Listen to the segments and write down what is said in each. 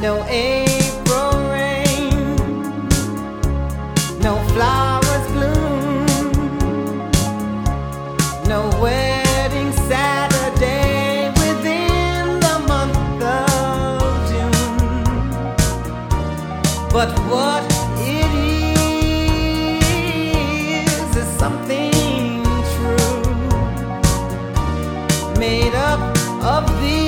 No April rain, no flowers bloom, no wedding Saturday within the month of June. But what it is is something true, made up of these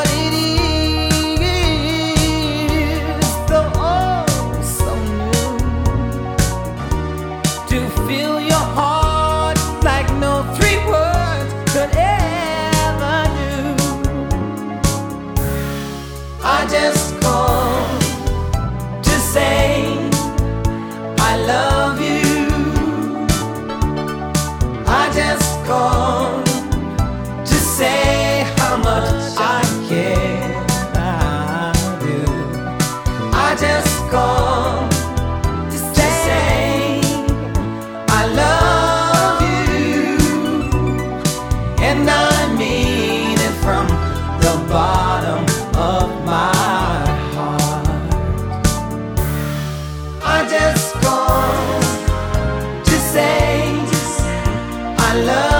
of my heart. I just come to say I love.